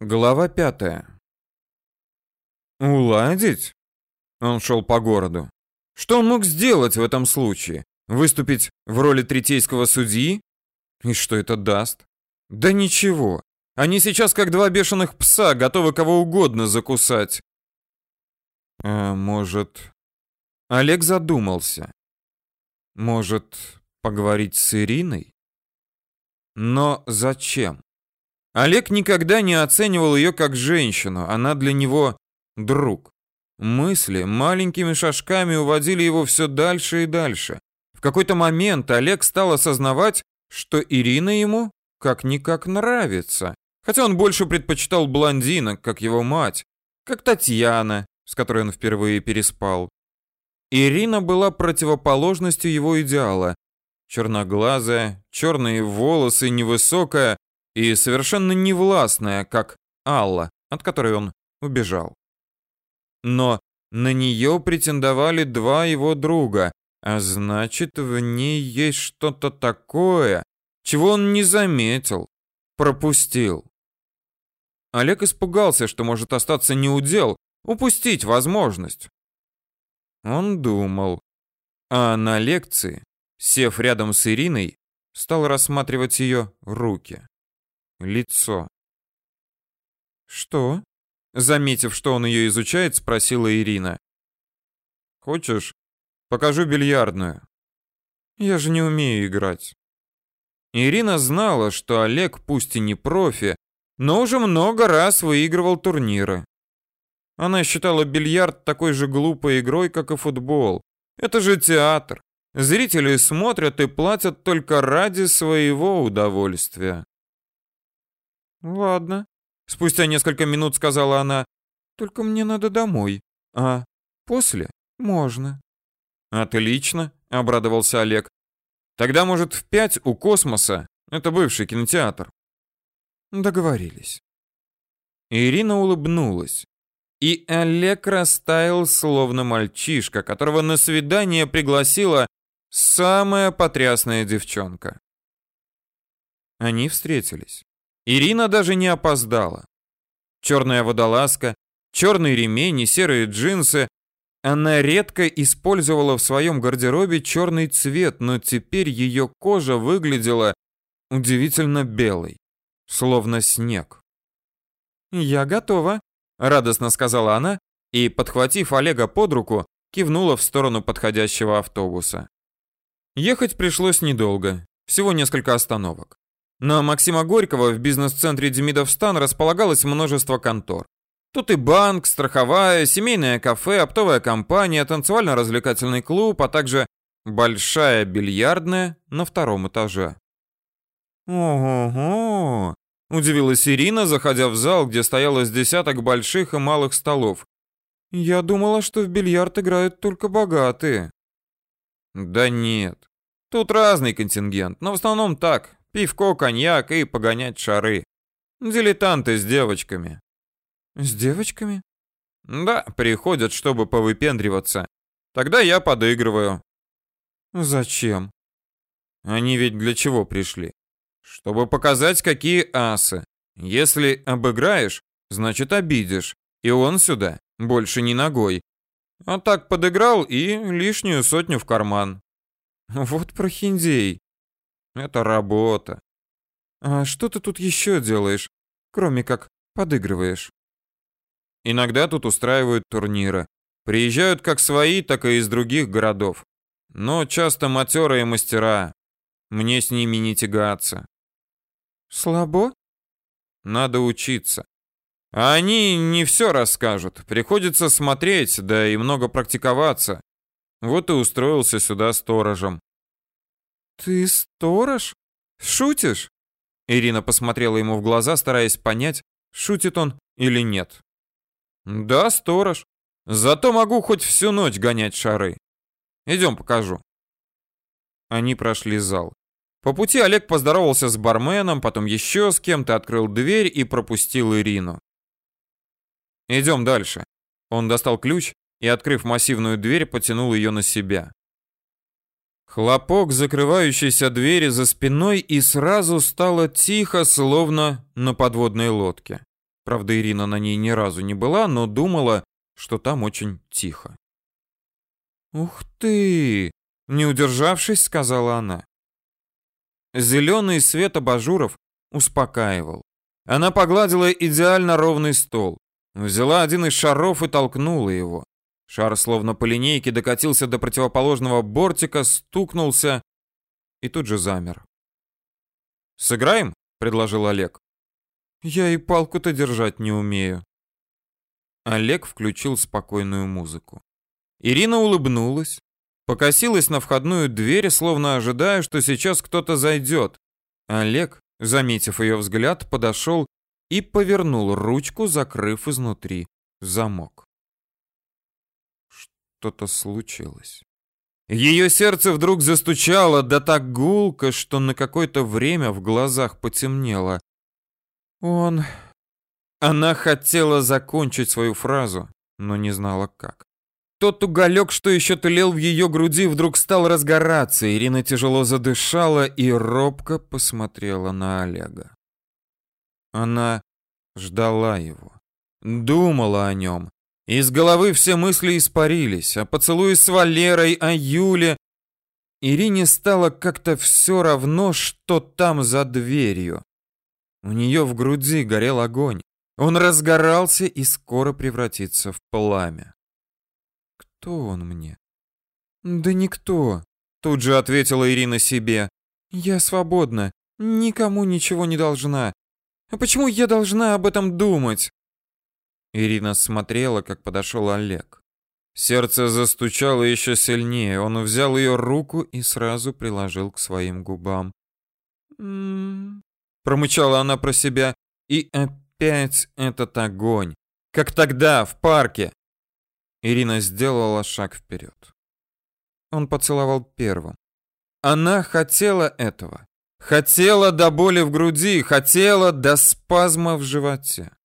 Глава пятая. Уладить? Он шел по городу. Что он мог сделать в этом случае? Выступить в роли третейского судьи? И что это даст? Да ничего. Они сейчас как два бешеных пса, готовы кого угодно закусать. А может... Олег задумался. Может, поговорить с Ириной? Но зачем? Олег никогда не оценивал ее как женщину, она для него друг. Мысли маленькими шажками уводили его все дальше и дальше. В какой-то момент Олег стал осознавать, что Ирина ему как-никак нравится. Хотя он больше предпочитал блондинок, как его мать, как Татьяна, с которой он впервые переспал. Ирина была противоположностью его идеала. Черноглазая, черные волосы, невысокая, и совершенно невластная, как Алла, от которой он убежал. Но на нее претендовали два его друга, а значит, в ней есть что-то такое, чего он не заметил, пропустил. Олег испугался, что может остаться неудел, упустить возможность. Он думал, а на лекции, сев рядом с Ириной, стал рассматривать ее руки лицо. «Что?» Заметив, что он ее изучает, спросила Ирина. «Хочешь, покажу бильярдную?» «Я же не умею играть». Ирина знала, что Олег пусть и не профи, но уже много раз выигрывал турниры. Она считала бильярд такой же глупой игрой, как и футбол. Это же театр. Зрители смотрят и платят только ради своего удовольствия. Ладно. Спустя несколько минут сказала она. Только мне надо домой. А после можно. Отлично, обрадовался Олег. Тогда, может, в пять у космоса? Это бывший кинотеатр. Договорились. Ирина улыбнулась. И Олег растаял, словно мальчишка, которого на свидание пригласила самая потрясная девчонка. Они встретились. Ирина даже не опоздала. Черная водолазка, черный ремень и серые джинсы. Она редко использовала в своем гардеробе черный цвет, но теперь ее кожа выглядела удивительно белой, словно снег. «Я готова», — радостно сказала она и, подхватив Олега под руку, кивнула в сторону подходящего автобуса. Ехать пришлось недолго, всего несколько остановок. На Максима Горького в бизнес-центре Демидовстан располагалось множество контор. Тут и банк, страховая, семейное кафе, оптовая компания, танцевально-развлекательный клуб, а также большая бильярдная на втором этаже. «Ого-го!» – удивилась Ирина, заходя в зал, где стояло с десяток больших и малых столов. «Я думала, что в бильярд играют только богатые». «Да нет. Тут разный контингент, но в основном так, Пивко, коньяк и погонять шары. Дилетанты с девочками. С девочками? Да, приходят, чтобы повыпендриваться. Тогда я подыгрываю. Зачем? Они ведь для чего пришли? Чтобы показать, какие асы. Если обыграешь, значит обидишь. И он сюда больше не ногой. А так подыграл и лишнюю сотню в карман. Вот прохиндей. Это работа. А что ты тут еще делаешь, кроме как подыгрываешь? Иногда тут устраивают турниры. Приезжают как свои, так и из других городов. Но часто матерые мастера. Мне с ними не тягаться. Слабо? Надо учиться. А они не все расскажут. Приходится смотреть, да и много практиковаться. Вот и устроился сюда сторожем. «Ты сторож? Шутишь?» Ирина посмотрела ему в глаза, стараясь понять, шутит он или нет. «Да, сторож. Зато могу хоть всю ночь гонять шары. Идем покажу». Они прошли зал. По пути Олег поздоровался с барменом, потом еще с кем-то открыл дверь и пропустил Ирину. «Идем дальше». Он достал ключ и, открыв массивную дверь, потянул ее на себя. Хлопок закрывающейся двери за спиной, и сразу стало тихо, словно на подводной лодке. Правда, Ирина на ней ни разу не была, но думала, что там очень тихо. «Ух ты!» — не удержавшись, сказала она. Зеленый свет абажуров успокаивал. Она погладила идеально ровный стол, взяла один из шаров и толкнула его. Шар словно по линейке докатился до противоположного бортика, стукнулся и тут же замер. «Сыграем?» — предложил Олег. «Я и палку-то держать не умею». Олег включил спокойную музыку. Ирина улыбнулась, покосилась на входную дверь, словно ожидая, что сейчас кто-то зайдет. Олег, заметив ее взгляд, подошел и повернул ручку, закрыв изнутри замок. Что-то случилось. Ее сердце вдруг застучало, да так гулко, что на какое-то время в глазах потемнело. Он... Она хотела закончить свою фразу, но не знала как. Тот уголек, что еще тлел в ее груди, вдруг стал разгораться. Ирина тяжело задышала и робко посмотрела на Олега. Она ждала его, думала о нем. Из головы все мысли испарились, о поцелуе с Валерой, о Юле. Ирине стало как-то все равно, что там за дверью. У нее в груди горел огонь. Он разгорался и скоро превратится в пламя. Кто он мне? Да никто, тут же ответила Ирина себе. Я свободна, никому ничего не должна. А почему я должна об этом думать? Ирина смотрела, как подошел Олег. Сердце застучало еще сильнее. Он взял ее руку и сразу приложил к своим губам. «М-м-м», промычала она про себя. И опять этот огонь. Как тогда, в парке. Ирина сделала шаг вперед. Он поцеловал первым. Она хотела этого. Хотела до боли в груди, хотела до спазма в животе.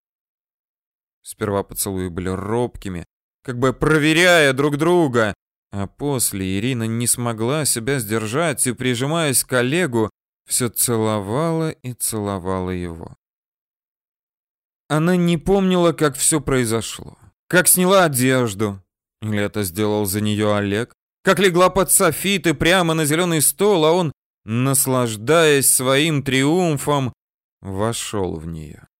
Сперва поцелуи были робкими, как бы проверяя друг друга, а после Ирина не смогла себя сдержать и, прижимаясь к коллегу, все целовала и целовала его. Она не помнила, как все произошло. Как сняла одежду. Или это сделал за нее Олег? Как легла под софиты прямо на зеленый стол, а он, наслаждаясь своим триумфом, вошел в нее.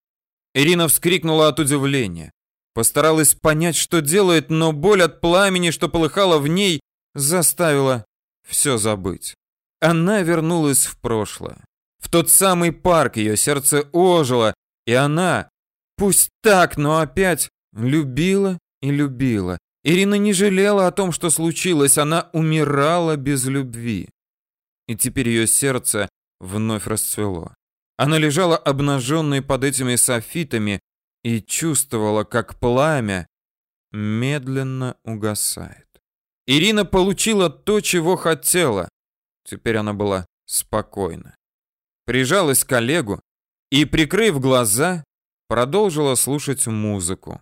Ирина вскрикнула от удивления. Постаралась понять, что делает, но боль от пламени, что полыхало в ней, заставила все забыть. Она вернулась в прошлое. В тот самый парк ее сердце ожило, и она, пусть так, но опять Любила и любила. Ирина не жалела о том, что случилось, она умирала без любви. И теперь ее сердце вновь расцвело. Она лежала обнаженной под этими софитами и чувствовала, как пламя медленно угасает. Ирина получила то, чего хотела. Теперь она была спокойна. Прижалась к коллегу и, прикрыв глаза, продолжила слушать музыку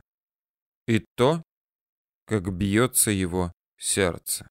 и то, как бьется его сердце.